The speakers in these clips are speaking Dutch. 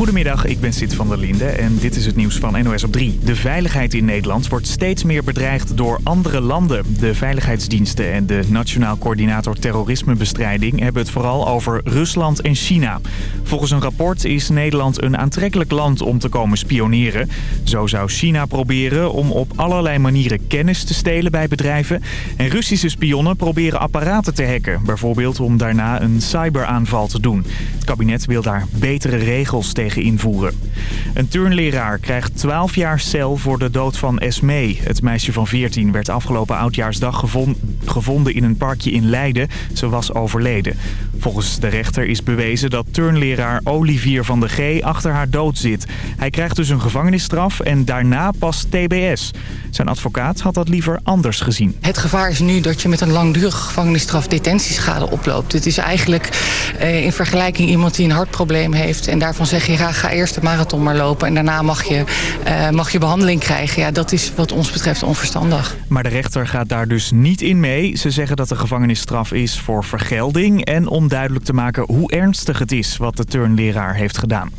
Goedemiddag, ik ben Sid van der Linde en dit is het nieuws van NOS op 3. De veiligheid in Nederland wordt steeds meer bedreigd door andere landen. De veiligheidsdiensten en de Nationaal Coördinator Terrorismebestrijding hebben het vooral over Rusland en China. Volgens een rapport is Nederland een aantrekkelijk land om te komen spioneren. Zo zou China proberen om op allerlei manieren kennis te stelen bij bedrijven. En Russische spionnen proberen apparaten te hacken. Bijvoorbeeld om daarna een cyberaanval te doen. Het kabinet wil daar betere regels tegen invoeren. Een turnleraar krijgt 12 jaar cel voor de dood van Esmee. Het meisje van 14 werd afgelopen oudjaarsdag gevonden in een parkje in Leiden. Ze was overleden. Volgens de rechter is bewezen dat turnleraar Olivier van de G achter haar dood zit. Hij krijgt dus een gevangenisstraf en daarna pas TBS. Zijn advocaat had dat liever anders gezien. Het gevaar is nu dat je met een langdurige gevangenisstraf detentieschade oploopt. Het is eigenlijk eh, in vergelijking iemand die een hartprobleem heeft... en daarvan zeg je, ga, ga eerst de marathon maar lopen... en daarna mag je, uh, mag je behandeling krijgen. Ja, dat is wat ons betreft onverstandig. Maar de rechter gaat daar dus niet in mee. Ze zeggen dat de gevangenisstraf is voor vergelding... en om duidelijk te maken hoe ernstig het is wat de turnleraar heeft gedaan.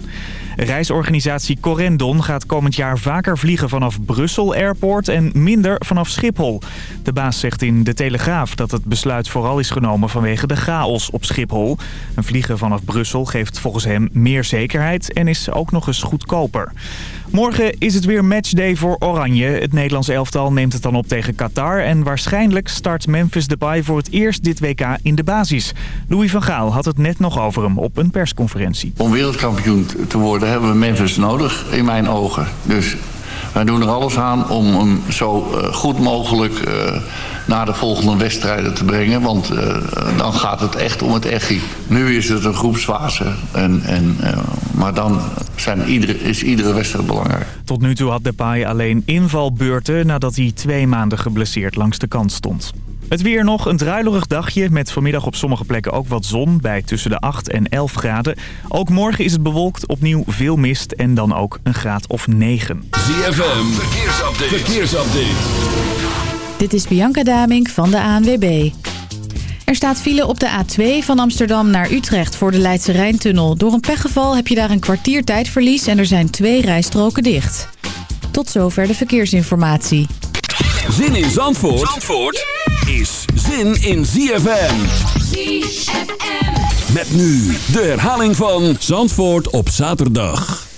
Reisorganisatie Corendon gaat komend jaar vaker vliegen vanaf Brussel Airport en minder vanaf Schiphol. De baas zegt in De Telegraaf dat het besluit vooral is genomen vanwege de chaos op Schiphol. Een vliegen vanaf Brussel geeft volgens hem meer zekerheid en is ook nog eens goedkoper. Morgen is het weer matchday voor Oranje. Het Nederlands elftal neemt het dan op tegen Qatar. En waarschijnlijk start Memphis Depay voor het eerst dit WK in de basis. Louis van Gaal had het net nog over hem op een persconferentie. Om wereldkampioen te worden hebben we Memphis nodig, in mijn ogen. Dus wij doen er alles aan om hem zo eh, goed mogelijk uh, naar de volgende wedstrijden te brengen. Want uh, dan gaat het echt om het echi. Nu is het een groepsfase. En, en, maar dan zijn iedere, is iedere wedstrijd belangrijk. Tot nu toe had Depay alleen invalbeurten nadat hij twee maanden geblesseerd langs de kant stond. Het weer nog, een druilerig dagje met vanmiddag op sommige plekken ook wat zon bij tussen de 8 en 11 graden. Ook morgen is het bewolkt, opnieuw veel mist en dan ook een graad of 9. ZFM, verkeersupdate. verkeersupdate. Dit is Bianca Damink van de ANWB. Er staat file op de A2 van Amsterdam naar Utrecht voor de Leidse Rijntunnel. Door een pechgeval heb je daar een kwartier tijdverlies en er zijn twee rijstroken dicht. Tot zover de verkeersinformatie. Zin in Zandvoort? Zandvoort? is zin in ZFM. ZFM. Met nu de herhaling van Zandvoort op zaterdag.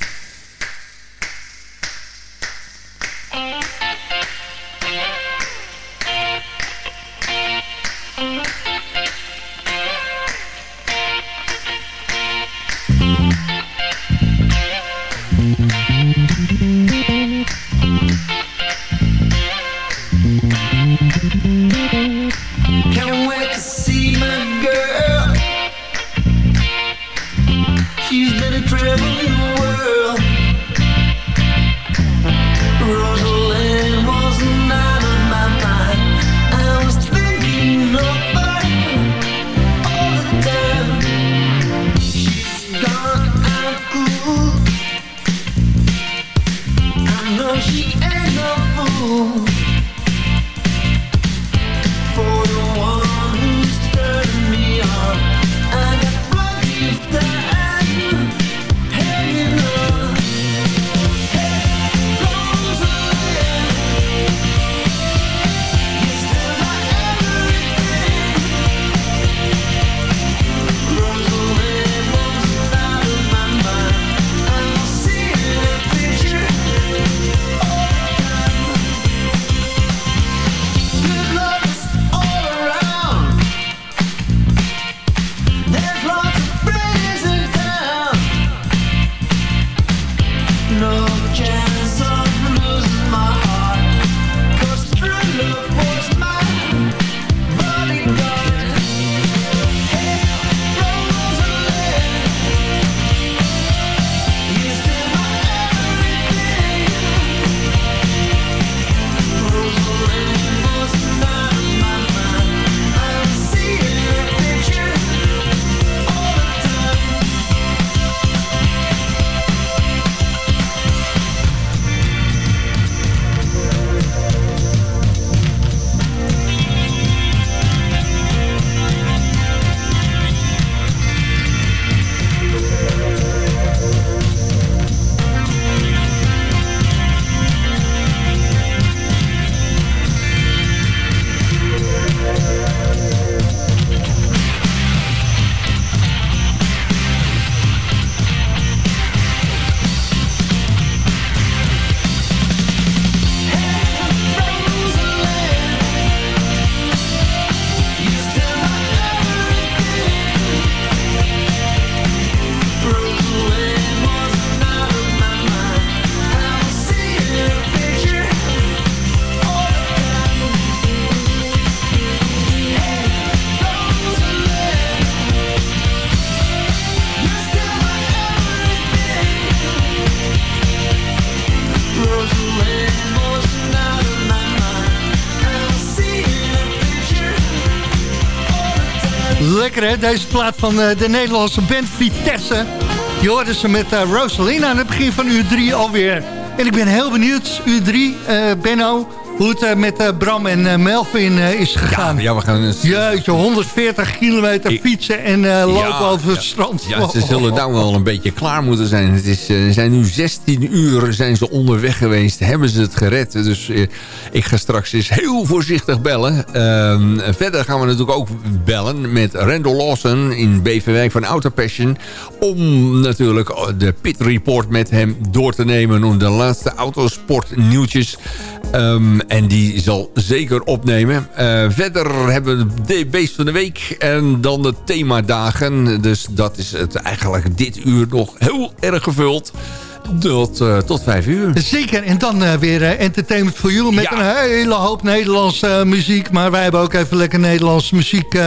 Lekker hè, deze plaat van de Nederlandse band Vitesse. Je hoorde ze met Rosalina aan het begin van uur 3 alweer. En ik ben heel benieuwd, uur 3, Benno hoe het uh, met uh, Bram en uh, Melvin is gegaan. Ja, ja, we gaan... Jeetje, 140 kilometer ik... fietsen en lopen ja, over het strand. Ja, ze zullen nou wel een beetje klaar moeten zijn. Het is, zijn nu 16 uur zijn ze onderweg geweest. Hebben ze het gered. Dus ik ga straks eens heel voorzichtig bellen. Ehm, verder gaan we natuurlijk ook bellen met Randall Lawson in Beverwijk van Autopassion. Om natuurlijk de pit report met hem door te nemen. Om de laatste autosport nieuwtjes... Um, en die zal zeker opnemen. Uh, verder hebben we de beest van de week en dan de themadagen. Dus dat is het eigenlijk dit uur nog heel erg gevuld. Tot, uh, tot vijf uur. Zeker, en dan uh, weer uh, Entertainment for You met ja. een hele hoop Nederlandse muziek. Maar wij hebben ook even lekker Nederlandse muziek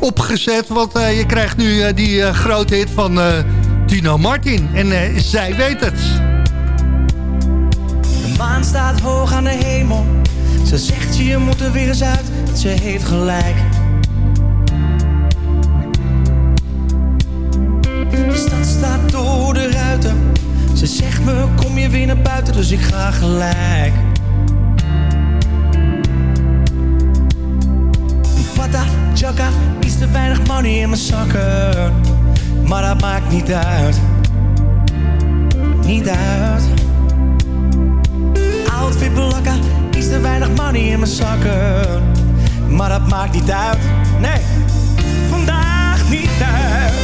opgezet. Want je krijgt nu die grote hit van Tino Martin. En zij weet het maan staat hoog aan de hemel. Ze zegt je moet er weer eens uit, ze heeft gelijk. De stad staat door de ruiten. Ze zegt me kom je weer naar buiten, dus ik ga gelijk. Pata, chaka, iets te weinig money in mijn zakken. Maar dat maakt niet uit. Niet uit outfit blakken, iets te weinig money in mijn zakken. Maar dat maakt niet uit, nee, vandaag niet uit.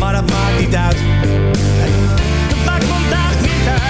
Maar dat maakt niet uit. Dat maakt vandaag niet uit.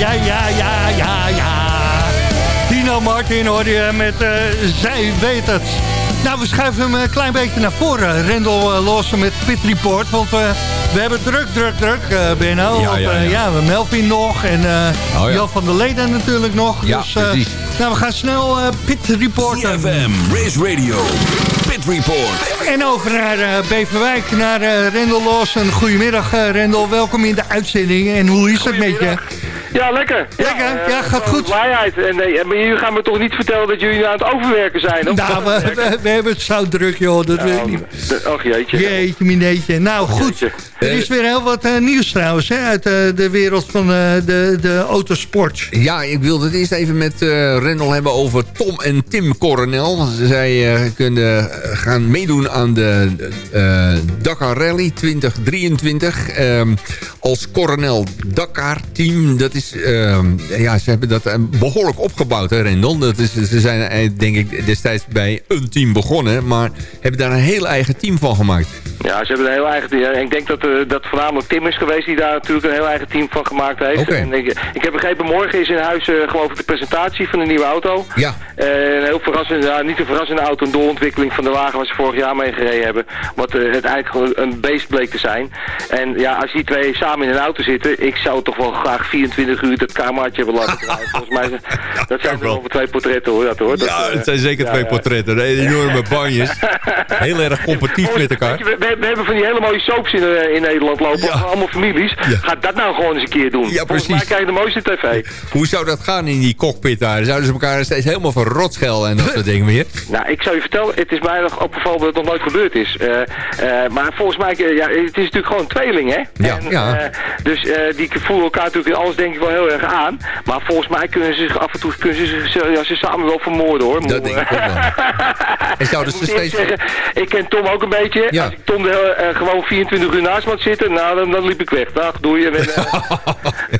Ja, ja, ja, ja, ja. Tino Martin hoor je met uh, Zij weet het. Nou, we schuiven hem een klein beetje naar voren. Rendel uh, Lawson met Pit Report. Want uh, we hebben druk, druk, druk, uh, Benno. Ja, want, ja, ja. ja, we Melvin nog en Oh, ja. Jan van der Leden natuurlijk nog. Ja, dus, uh, precies. nou, we gaan snel uh, Pit Reporten. CFM, Race Radio, Pit Report. En over naar uh, Beverwijk, naar uh, Rendel Lawson. Goedemiddag uh, Rendel, welkom in de uitzending. En hoe is het met je? Ja, lekker. Lekker? Ja, gaat goed. Blijheid. En, nee, maar jullie gaan me toch niet vertellen dat jullie aan het overwerken zijn? Of Nou, we, we, we hebben het zo druk, joh. Dat weet ik niet. de- Och jeetje. Jeetje, mineetje. Nou, goed. Er is weer heel wat eh, nieuws trouwens, hè, uit eh, de wereld van eh, de, de autosport. Ja, ik wilde het eerst even met eh Rendel hebben over Tom en Tim Coronel. Zij eh, kunnen eh, gaan meedoen aan de eh, Dakar Rally 2023. Ehm, als Coronel Dakar team. Dat is, ehm, ja, ze hebben dat eh, behoorlijk opgebouwd, hè Rendel. Dat is, ze zijn eh, denk ik destijds bij een team begonnen. Maar hebben daar een heel eigen team van gemaakt. Ja, ze hebben een heel eigen... ja, Ik denk dat, eh, dat voornamelijk Tim is geweest die daar natuurlijk een heel eigen team van gemaakt heeft. En ik, ik heb begrepen, morgen is in huis eh, geloof ik de presentatie van de nieuwe auto. Ja. Een heel verrassende, niet een verrassende auto, een doorontwikkeling van de wagen waar ze vorig jaar mee gereden hebben. Wat het eigenlijk gewoon een beest bleek te zijn. En ja, als die twee samen in een auto zitten, ik zou toch wel graag 24 uur dat kamertje hebben laten draaien. Volgens mij, zijn- dat zijn over twee portretten hoor, dat hoor. Dat, Ja, eh, het zijn zeker twee portretten. Enorme banjes. Heel erg competitief Volgens- met elkaar. we, we hebben van die hele mooie soaps in, eh, in Nederland lopen. Allemaal families. Ga dat nou gewoon eens een keer doen. Ja, Volgens precies. mij krijg je de mooiste tv. Hoe zou dat gaan in die cockpit daar? Zouden ze elkaar steeds helemaal van rot en dat soort dingen meer? Nou, ik zou je vertellen, het is mij nog opgevallen dat het nog nooit gebeurd is. Eh, maar volgens mij, ja, het is natuurlijk gewoon een tweeling, hè? Ja, ja. dus die voelen elkaar natuurlijk in alles denk ik wel heel erg aan. Maar volgens mij kunnen ze zich af en toe kunnen ze zich ja, ze samen wel vermoorden, hoor. Dat denk ik ook wel. Ik moet eerlijk steeds... zeggen, ik ken Tom ook een beetje. Ja. Als ik Tom de, eh, gewoon 24 uur naast me had zitten, nou, dan, dan liep ik weg. Dag, doei. En, eh,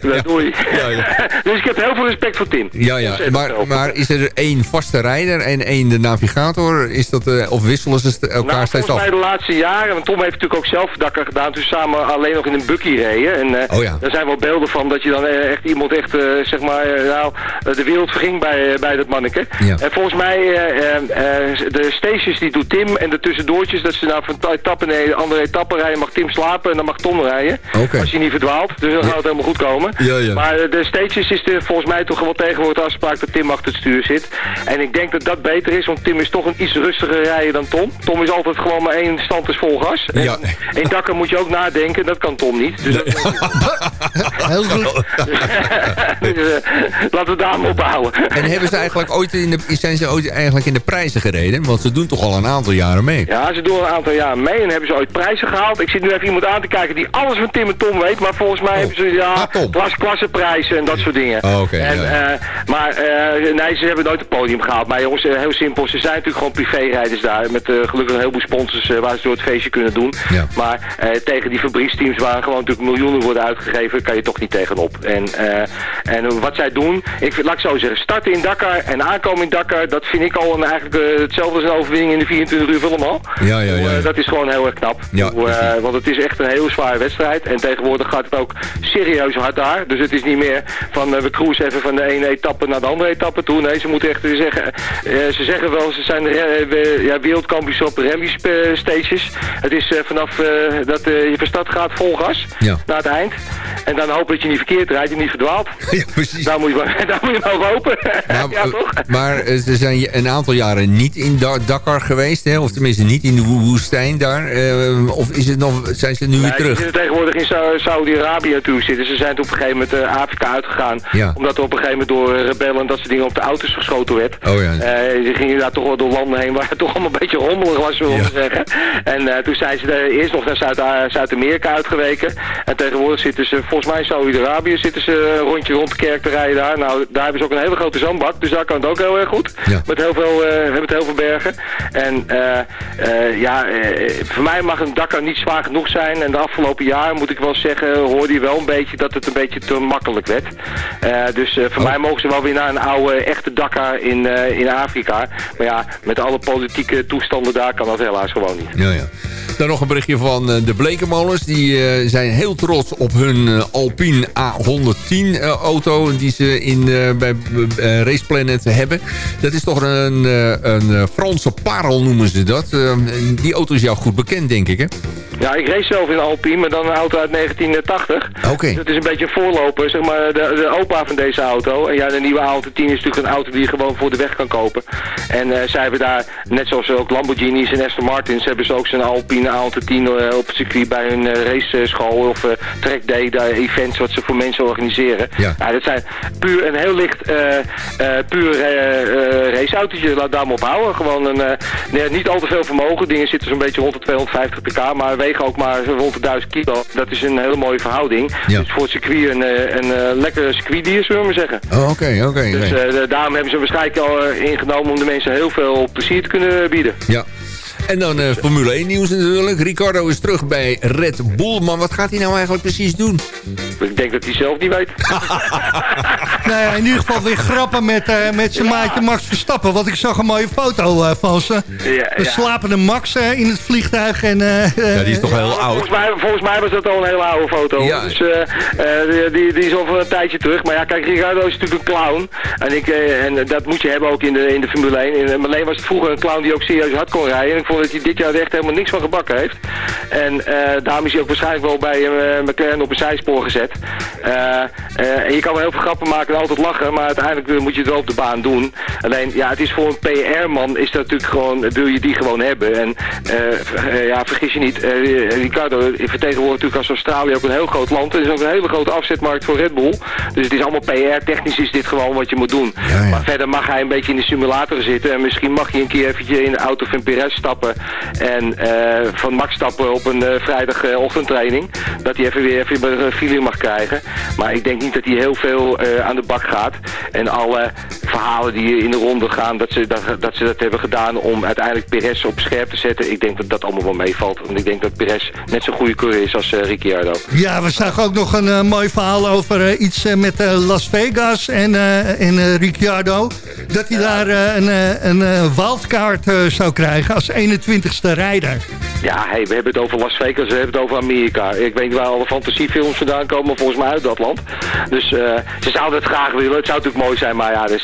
Ja. doei. Ja, ja. dus ik heb heel veel respect voor Tim. Ja, ja. Maar, maar is er één vaste rijder en één de navigator? Is dat, eh, of wisselen ze elkaar Nou, steeds volgens af? mij de laatste jaren, want Tom heeft natuurlijk ook zelf Dakar gedaan, toen samen alleen nog in een buggy reden. En Oh ja. daar zijn wel beelden van dat je dan echt iemand echt, eh, zeg maar, eh, nou, eh, de wereld verging bij, bij dat manneke. Ja. En volgens mij, eh, eh, eh, de stations die doet Tim en de tussendoortjes, dat ze nou van een etappe naar een andere etappe rijden, mag Tim slapen en dan mag Tom rijden. Als je niet verdwaalt, dus dan gaat het helemaal goed komen. Ja, ja. Maar de stages is er volgens mij toch wel tegenwoordig de afspraak dat Tim achter het stuur zit. En ik denk dat dat beter is, want Tim is toch een iets rustiger rijder dan Tom. Tom is altijd gewoon maar één stand is vol gas. En Ja. In Dakker moet je ook nadenken, dat kan Tom niet. Dus, dat- Heel goed. dus, eh, laten we daar maar ophouden. En hebben ze eigenlijk ooit in de, zijn ze ooit eigenlijk in de prijzen gereden? Want ze doen toch al een aantal jaren mee. Ja, ze doen een aantal jaar mee en hebben ze ooit prijzen gehaald. Ik zit nu even iemand aan te kijken die alles van Tim en Tom weet. Maar volgens mij hebben ze ja, ah, Tom. klas, klasseprijzen en dat soort dingen. Oh, oké, en, ja. eh, maar eh, nee, ze hebben nooit het podium gehaald. Maar jongens, heel simpel. Ze zijn natuurlijk gewoon privérijders daar. Met gelukkig een heleboel sponsors waar ze door het feestje kunnen doen. Ja. Maar tegen die fabrieksteams waar gewoon natuurlijk miljoenen worden uitgegeven, kan je toch niet tegenop. En, eh, en wat zij doen, ik vind, laat ik zo zeggen, starten in Dakar en aankomen in Dakar, dat vind ik al een, eigenlijk eh, hetzelfde als een overwinning in de 24 uur film al. Ja, ja, ja, Eh, ja. dat is gewoon heel erg knap. Ja, want het is echt een heel zware wedstrijd. En tegenwoordig gaat het ook serieus hard daar. Dus het is niet meer van we cruisen even van de ene etappe naar de andere etappe toe. Nee, ze moeten echt zeggen... ze zeggen wel, ze zijn ja, wereldkampioens op rally stages. Het is vanaf dat je van start gaat vol gas Ja. naar het eind. En dan hopen dat je niet verkeerd rijdt niet verdwaalt. Ja, precies. Daar moet je, maar- daar moet je maar hopen. Nou, ja, eh, toch? maar eh, ze zijn een aantal jaren niet in Da- Dakar geweest, hè? of tenminste niet in de wo- woestijn daar. eh, of is het nog, zijn ze nu weer terug? Ze zitten tegenwoordig in Sa- Saudi-Arabië natuurlijk zitten. Ze zijn op een gegeven moment Afrika uitgegaan. Ja. Omdat er op een gegeven moment door rebellen en dat soort dingen op de auto's geschoten werd. Oh ja. Die gingen daar toch wel door landen heen waar het toch allemaal een beetje rommelig was, zullen we Ja. zeggen. En toen zijn ze eerst nog naar Zuid- Zuid-Amerika uitgeweken. En tegenwoordig zitten ze, volgens mij in Saudi-Arabië, zitten een rondje rond de kerk te rijden daar. Nou, daar hebben ze ook een hele grote zandbak, dus daar kan het ook heel erg goed. Ja. Met heel veel, eh, met heel veel bergen. En eh, eh, ja, eh, voor mij mag een Dakar niet zwaar genoeg zijn. En de afgelopen jaren, moet ik wel zeggen, hoorde je wel een beetje dat het een beetje te makkelijk werd. Eh, dus eh, voor Oh. mij mogen ze wel weer naar een oude, echte Dakar in, eh, in Afrika. Maar ja, met alle politieke toestanden daar kan dat helaas gewoon niet. Ja, ja. Dan nog een berichtje van eh, de Blekenmolens. Die eh, zijn heel trots op hun eh, Alpine A110 eh, auto die ze in, bij Race Planet hebben. Dat is toch een, een Franse parel noemen ze dat. Die auto is jou goed bekend denk ik hè? Ja, ik race zelf in Alpine, maar dan een auto uit 1980. Oké. Het is een beetje een voorloper, zeg maar, de, de opa van deze auto. En ja, de nieuwe Alpine 10 is natuurlijk een auto die je gewoon voor de weg kan kopen. En eh, zij hebben daar, net zoals ook Lamborghinis en Aston Martins, hebben ze ook zo'n Alpine Alpine 10 eh, op het circuit bij hun uh, raceschool of uh, track day, daar events wat ze voor mensen organiseren. Ja. ja dat zijn puur een heel licht, puur raceautootje, laat daar maar op houden. Gewoon een, nee, niet al te veel vermogen, dingen zitten zo'n beetje rond de 250 pk, maar wegen ook maar rond de 1000 kilo. Dat is een hele mooie verhouding. Ja. Dus voor het circuit een, een, een lekkere circuitdier, zullen we maar zeggen. Oh, oké, oké. Dus uh, daarom hebben ze waarschijnlijk al ingenomen om de mensen heel veel plezier te kunnen bieden. Ja. En dan uh, Formule 1 nieuws natuurlijk. Ricardo is terug bij Red Bull. Maar wat gaat hij nou eigenlijk precies doen? Ik denk dat hij zelf niet weet. nou ja, in ieder geval weer grappen met, uh, met zijn ja. maatje Max Verstappen. Want ik zag een mooie foto uh, van ze. Ja, de slapende Max in het vliegtuig. En, ja, die is toch heel oud? Volgens mij, volgens mij was dat al een hele oude foto. Ja. Dus die, die, die, is al een tijdje terug. Maar ja, kijk, Ricardo is natuurlijk een clown. En, ik, en dat moet je hebben ook in de, in de Formule 1. In, alleen was het vroeger een clown die ook serieus hard kon rijden. En ik vond dat hij dit jaar echt helemaal niks van gebakken heeft. En uh, daarom is hij ook waarschijnlijk wel bij uh, McLaren op een zijspoor gezet. Uh, en je kan wel heel veel grappen maken en altijd lachen, maar uiteindelijk moet je het wel op de baan doen. Alleen, ja, het is voor een PR-man is dat natuurlijk gewoon, wil je die gewoon hebben. En ja, vergis je niet, Ricardo vertegenwoordigt natuurlijk als Australië ook een heel groot land. Het is ook een hele grote afzetmarkt voor Red Bull. Dus het is allemaal PR, technisch is dit gewoon wat je moet doen. Ja, ja. Maar verder mag hij een beetje in de simulator zitten en misschien mag je een keer eventjes in de auto van Perez stappen en uh, van Max stappen op een uh, vrijdagochtendtraining. Dat hij even weer even een feeling mag krijgen. Maar ik denk niet dat hij heel veel aan de bak gaat. En alle verhalen die in de ronde gaan, dat ze dat, dat, ze dat hebben gedaan om uiteindelijk Perez op scherp te zetten. Ik denk dat dat allemaal wel meevalt. Want ik denk dat Perez net zo'n goede coureur is als Ricciardo. Ja, we zagen ook nog een mooi verhaal over iets met Las Vegas en, en Ricciardo. Dat hij daar een, een wildcard zou krijgen als 21ste rijder. Ja, hey, we hebben het over Las Vegas, we hebben het over Amerika. Ik weet niet waar alle fantasiefilms vandaan komen, volgens mij uit dat land. Dus uh, ze zouden het graag willen. Het zou natuurlijk mooi zijn, maar ja, uh,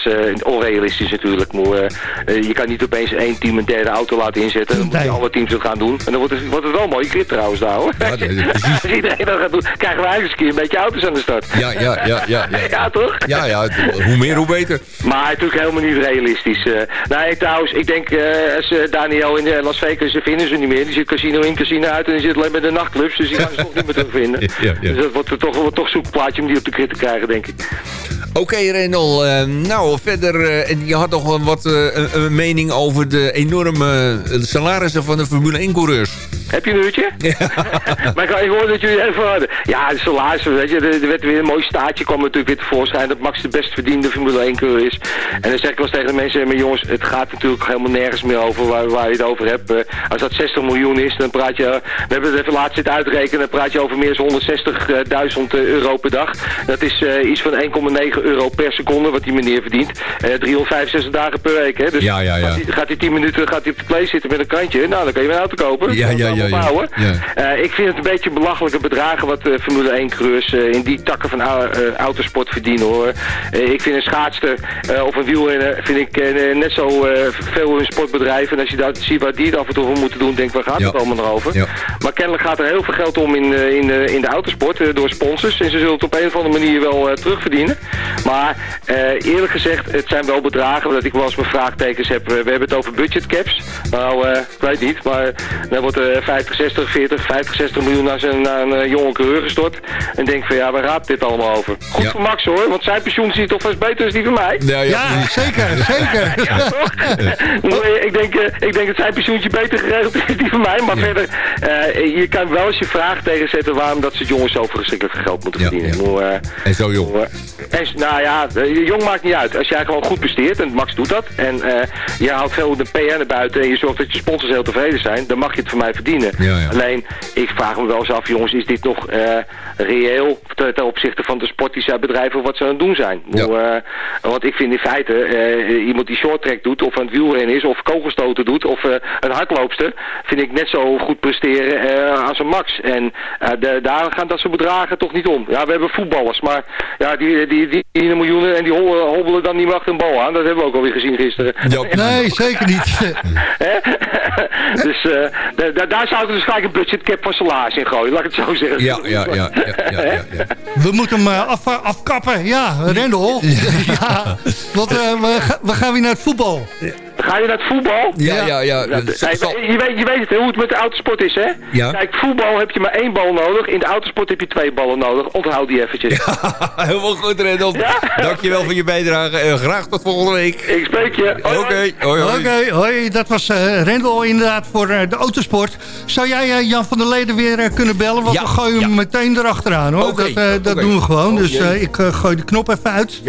onrealistisch natuurlijk. Maar, uh, je kan niet opeens één team een derde auto laten inzetten. Dan moeten nee. alle teams het gaan doen. En dan wordt het, wordt het wel een mooie grip trouwens daar hoor. Ja, nee, Als iedereen dat gaat doen, krijgen we eigenlijk eens een keer een beetje auto's aan de start. Ja, ja, ja. Ja, ja. ja toch? Ja, ja, hoe meer hoe beter. Maar natuurlijk helemaal niet realistisch. nou, trouwens, ik denk als Daniel in Las Vegas, ze vinden ze niet meer. Die zit casino in, casino uit en die zit alleen bij de nachtclubs. Dus die gaan ze toch niet meer terugvinden. Ja, ja. Dus dat wordt toch, wordt toch zoekplaatje om die op de krit te krijgen, denk ik. Oké, okay, Renol. Uh, nou, verder, uh, je had nog wel wat uh, een, een, mening over de enorme salarissen van de Formule 1-coureurs. Heb je een uurtje? Ja. maar ik hoorde dat jullie even hadden. Ja, de salarissen, weet je, er werd weer een mooi staatje, kwam natuurlijk weer tevoorschijn dat Max de best verdiende Formule 1-coureur is. En dan zeg ik wel eens tegen de mensen, maar jongens, het gaat natuurlijk helemaal nergens meer over waar, waar je het over hebt. als dat 60 miljoen is, dan praat je, we hebben het even laatst zitten uitrekenen, dan praat je over meer dan 160.000 euro per dag. Dat is iets van 1,9 euro per seconde wat die meneer verdient. Uh, 365 dagen per week. Hè? Dus ja, ja, ja. Gaat, hij, gaat hij 10 minuten gaat hij op de play zitten met een kantje. Nou, dan kan je een auto kopen. Ja, ja, ja. ja, ja. Uh, ik vind het een beetje belachelijke bedragen wat uh, Formule 1 coureurs in die takken van autosport verdienen hoor. ik vind een schaatster of een wielrenner vind ik net zo veel in sportbedrijven. En als je dat ziet waar die het af en toe voor moeten doen, denk ik waar gaat het allemaal nog over. Maar kennelijk gaat er heel veel geld om in, in, in de autosport door sponsors. En ze zullen het op een of andere manier wel terugverdienen. Maar eerlijk gezegd, het zijn wel bedragen dat ik wel eens mijn vraagtekens heb. We hebben het over budgetcaps. Nou, uh, ik weet niet, maar dan wordt er 50, 60, 40, 50, 60 miljoen naar, zijn, naar een uh, jonge coureur gestort. En denk van ja, waar gaat dit allemaal over? Goed ja. voor Max hoor, want zijn pensioen ziet toch vast beter dan die van mij. Ja, ja, ja zeker, zeker. ja, toch? ik, denk, ik denk dat zijn pensioentje beter geregeld is dan die van mij. Maar verder, je kan wel eens je vraag tegenzetten waarom dat soort jongens zo verschrikkelijk geld moeten verdienen. En zo jong. En, nou ja, jong maakt niet uit. Als jij gewoon goed presteert, en Max doet dat, en uh, je haalt veel de PR naar buiten en je zorgt dat je sponsors heel tevreden zijn, dan mag je het van mij verdienen. Ja, ja. Alleen, ik vraag me wel eens af, jongens, is dit nog uh, reëel ten, ten opzichte van de sport die zij bedrijven wat ze aan het doen zijn? Ja. Uh, want ik vind in feite, iemand die shorttrack doet, of aan het wielrennen is, of kogelstoten doet, of een hardloopster, vind ik net zo goed presteren als een max. En de, daar gaan dat soort bedragen toch niet om. Ja, we hebben voetballers, maar ja, die, die, die, die miljoenen en die hobbelen dan niet meer achter een bal aan. Dat hebben we ook alweer gezien gisteren. Nee, zeker niet. dus daar zouden we dus gelijk een budgetcap voor salaris in gooien, laat ik het zo zeggen. Ja, ja, ja. ja, ja, ja, We moeten hem af, afkappen, ja, Rendel. ja, want we, we gaan weer naar het voetbal. Ga je naar het voetbal? Ja, ja, ja. je, weet, je weet het, hoe het met de autosport is, hè? Ja. Kijk, voetbal heb je maar één bal nodig. In de autosport heb je twee ballen nodig. Onthoud die eventjes. Ja, helemaal goed, Rendel. Ja? Dankjewel voor je bijdrage. En graag tot volgende week. Ik spreek je. Oké, hoi, hoi. Oké, hoi. Dat was uh, Rendel inderdaad voor uh, de autosport. Zou jij uh, Jan van der Leden weer kunnen bellen? Want we gooien hem meteen erachteraan, hoor. Okay, dat dat okay. doen we gewoon. Oh, dus ik gooi de knop even uit.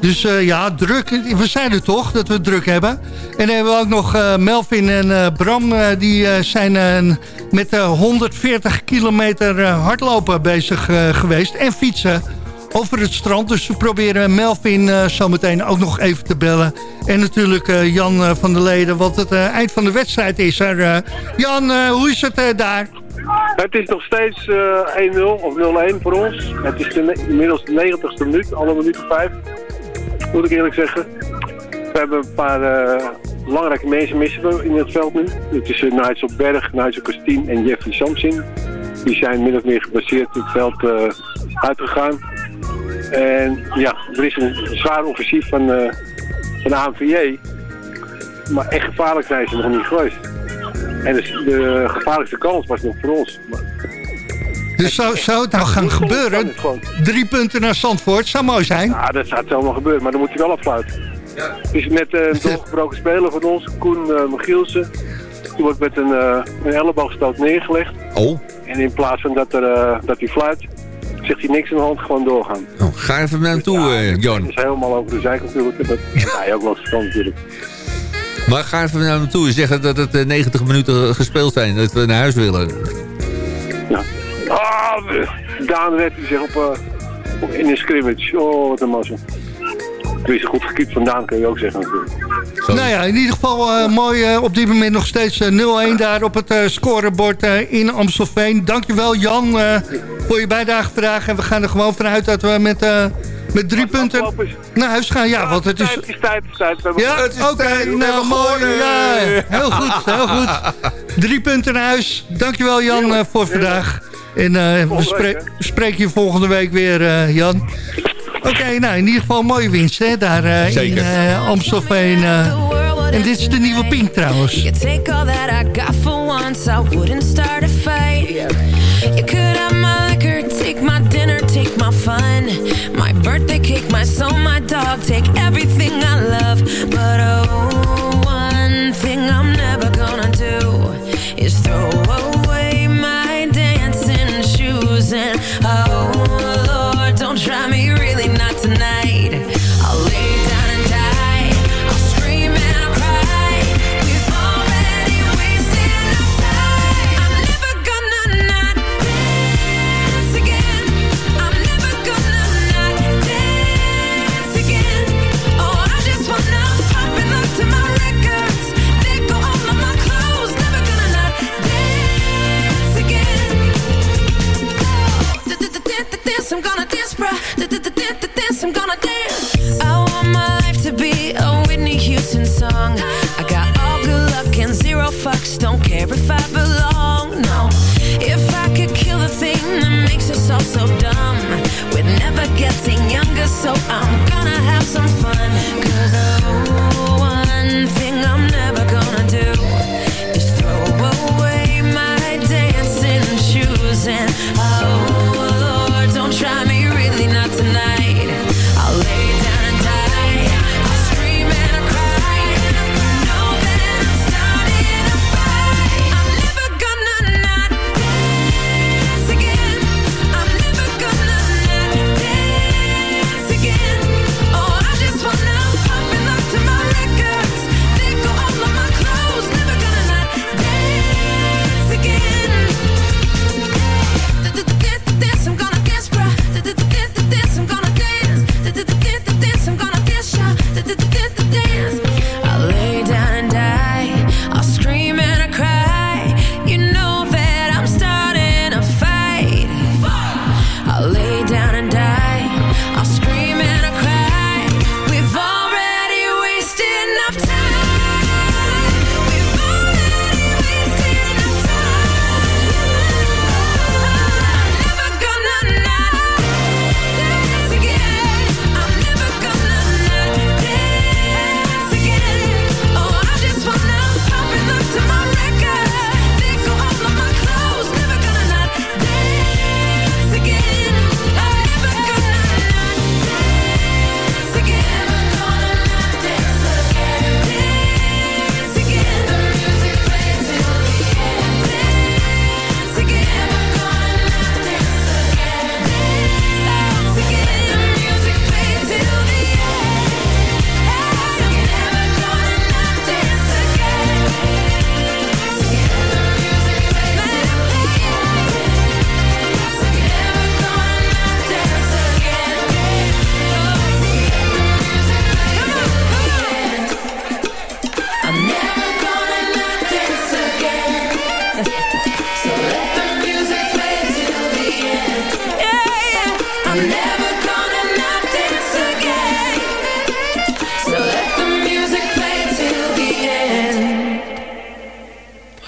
Dus ja, druk. We zeiden toch dat we druk hebben. En dan hebben we ook nog uh, Melvin en uh, Bram. Uh, die zijn met 140 kilometer hardlopen bezig geweest. En fietsen over het strand. Dus we proberen Melvin zometeen ook nog even te bellen. En natuurlijk Jan van der Leden. Want het eind van de wedstrijd is er. Jan, hoe is het daar? Het is nog steeds 1-0 of 0-1 voor ons. Het is de, inmiddels de 90ste minuut. Alle minuten 5. Moet ik eerlijk zeggen. We hebben een paar belangrijke mensen missen in het veld nu. Het is uh, Nigel Berg, Nigel Kastien en Jeffrey Samsing. Die zijn min of meer gebaseerd in het veld uh, uitgegaan. En ja, er is een zwaar offensief van, van de ANVJ. Maar echt gevaarlijk zijn ze nog niet geweest. En dus de gevaarlijkste kans was nog voor ons. Maar, dus zou, zou het nou gaan gebeuren? Drie punten naar Zandvoort, zou mooi zijn. Ja, dat zou het zomaar gebeuren, maar dan moet hij wel afsluiten. Is net uh, een doorgebroken speler van ons, Koen uh, Michielsen. Die wordt met een, uh, een elleboogstoot neergelegd. Oh. En in plaats van dat, er, dat hij fluit, zegt hij niks in de hand, gewoon doorgaan. Oh, ga even naar hem toe, ja, Jon. Dat is helemaal over de zijkant natuurlijk. Dat ga je ook wel verstand natuurlijk. Maar ga even naar hem toe en zeggen dat het 90 minuten gespeeld zijn. Dat we naar huis willen. Ja. Ah, Daan redt hij zich op, op, in een scrimmage. Oh, wat een massa. Tenminste, goed gekiept vandaan kun je ook zeggen natuurlijk. Nou ja, in ieder geval uh, mooi uh, op dit moment nog steeds uh, 0-1 daar op het scorebord in Amstelveen. Dankjewel Jan voor je bijdrage vandaag. En we gaan er gewoon vanuit dat we met, met drie punten naar huis gaan. Ja, want het is... Het is tijd, het is tijd. Ja, oké, okay, nou mooi. Ja, heel goed, heel goed. Drie punten naar huis. Dankjewel Jan voor vandaag. En we spreken spreken je volgende week weer, Jan. Oké, okay, nou in ieder geval mooie winst hè, daar uh, in uh, Amstelveen. Uh, en dit is de nieuwe Pink trouwens. You take all that I got for once, I wouldn't start a fight. You could have my liquor, take my dinner, take my fun. My birthday cake, my soul, my dog, take everything I love. But oh, one thing I'm never gonna do is throw away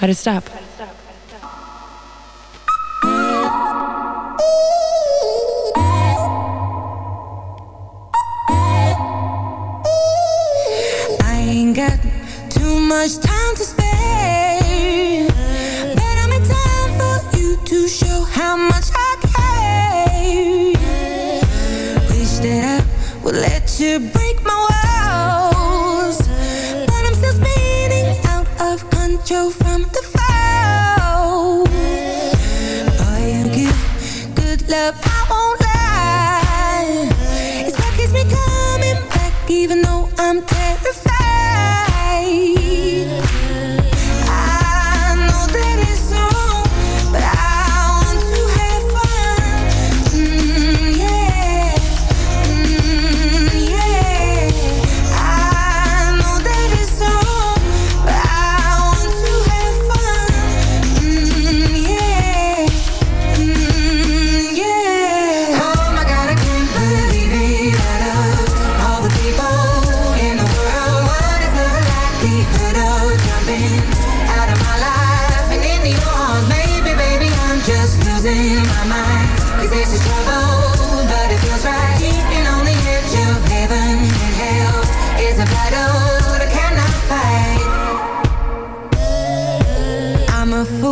How to stop.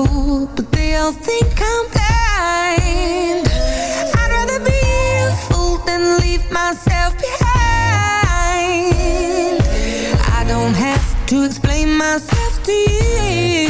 But they all think I'm blind. I'd rather be a fool than leave myself behind. I don't have to explain myself to you.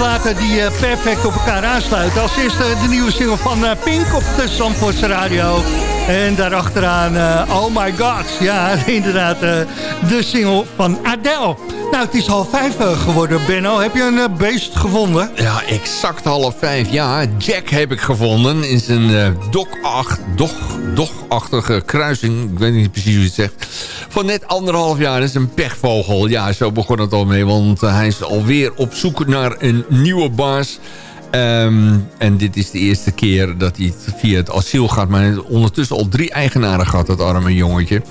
Die eh, perfect op elkaar aansluiten. Als eerste de nieuwe single van eh, Pink op de Zandvoortse Radio. En daarachteraan eh, Oh My God. Ja, inderdaad, de single van Adele. Nou, het is half vijf eh, geworden, Benno. Heb je een eh, beest gevonden? Ja, exact half vijf. Ja, Jack heb ik gevonden in zijn eh dok-acht, dog, dog-achtige kruising. Ik weet niet precies hoe je het zegt. Van net anderhalf jaar. Is een pechvogel. Ja, zo begon het al mee. Want eh, hij is alweer op zoek naar een nieuwe baas. Ehm, en dit is de eerste keer dat hij via het asiel gaat. Maar ondertussen al drie eigenaren gehad, dat arme jongetje.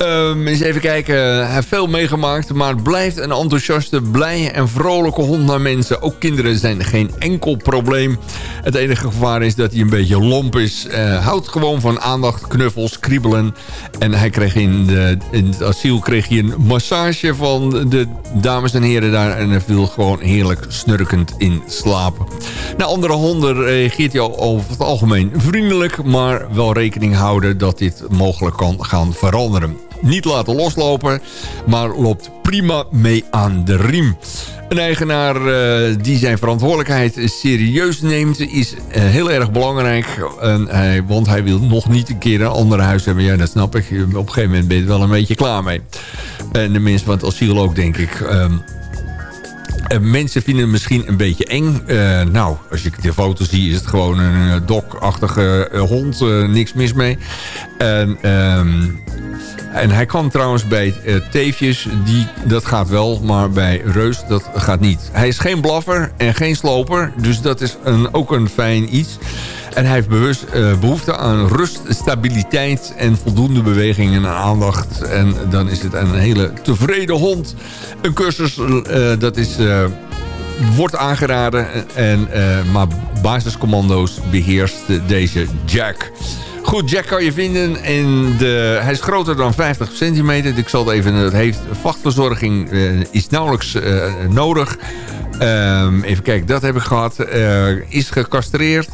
Ehm, eens even kijken. Hij heeft veel meegemaakt. Maar blijft een enthousiaste, blije en vrolijke hond naar mensen. Ook kinderen zijn geen enkel probleem. Het enige gevaar is dat hij een beetje lomp is. Eh, houdt gewoon van aandacht, knuffels, kriebelen. En hij kreeg in, de, in het asiel kreeg hij een massage van de dames en heren daar. En hij viel gewoon heerlijk snurkend in slaap. Naar andere honden reageert hij over het algemeen vriendelijk. Maar wel rekening houden dat dit mogelijk kan gaan veranderen niet laten loslopen, maar loopt prima mee aan de riem. Een eigenaar uh, die zijn verantwoordelijkheid serieus neemt... is uh, heel erg belangrijk. En want hij wil nog niet een keer een ander huis hebben. Ja, dat snap ik. Op een gegeven moment ben je er wel een beetje klaar mee. En de mensen van het ook, denk ik. Um, Eh, mensen vinden het misschien een beetje eng. Eh, nou, als je de foto ziet is het gewoon een dokachtige eh, hond. eh, niks mis mee. En, ehm, en hij kwam trouwens bij eh, Teefjes. Die, dat gaat wel, maar bij Reus dat gaat niet. Hij is geen blaffer en geen sloper. Dus dat is een, ook een fijn iets. En hij heeft bewust eh, behoefte aan rust, stabiliteit en voldoende beweging en aandacht. En dan is het een hele tevreden hond. Een cursus, eh, dat is, wordt aangeraden. En, maar basiscommando's beheerst deze Jack. Goed, Jack kan je vinden. En de, hij is groter dan 50 centimeter. Ik zal het even... Het heeft vachtverzorging eh, is nauwelijks eh, nodig. Ehm, even kijken, dat heb ik gehad. Eh, is gecastreerd.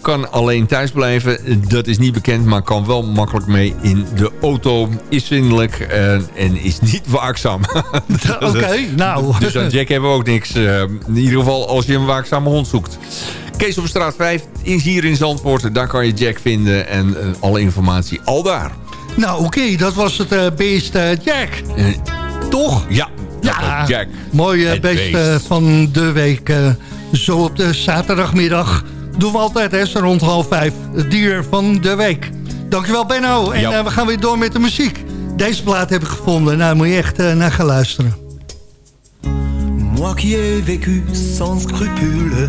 Kan alleen thuis blijven. Dat is niet bekend, maar kan wel makkelijk mee in de auto. Is vriendelijk eh, en is niet waakzaam. Oké, nou. Dus aan Jack hebben we ook niks. in ieder geval als je een waakzame hond zoekt. Kees op straat 5 is hier in Zandvoort. Daar kan je Jack vinden en eh, alle informatie al daar. Nou, oké, dat was het eh, beest eh, Jack. Toch? ja, dat Ja, was Jack. Mooi Het beest, beest. van de week. zo op de zaterdagmiddag doen we altijd, hè, zo rond half vijf. Het dier van de week. Dankjewel, Benno. En Ja. we gaan weer door met de muziek. Deze plaat heb ik gevonden. Nou, moet je echt eh, naar gaan luisteren. Moi qui ai vécu sans scrupule,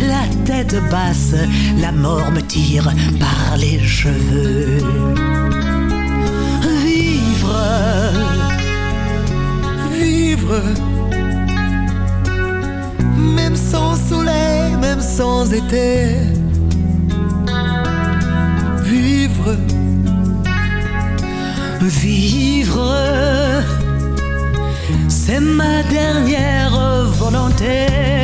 la tête basse, la mort me tire par les cheveux. Vivre, Vivre, même sans soleil, même sans été. Vivre, vivre, c'est ma dernière volonté.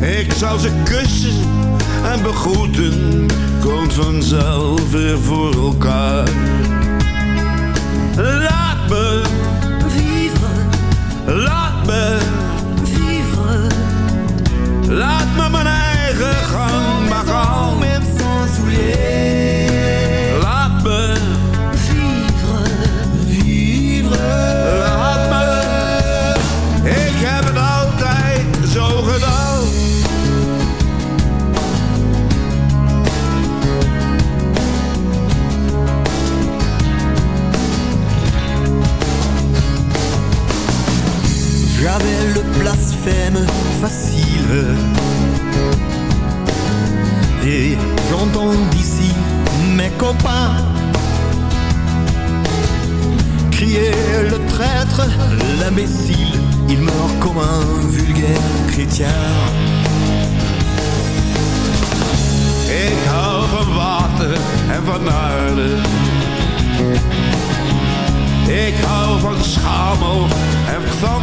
Ik zal ze kussen en begroeten, komt vanzelf weer voor elkaar. Laat me Vivre, Laat me, vivre, laat me mijn eigen gang maar gaan. sans facile. Et j'entends d'ici mes copains crier le traître, l'imbécile, il meurt comme un vulgaire chrétien. Ik hou van water en van aarde. Ik hou van schamel en van.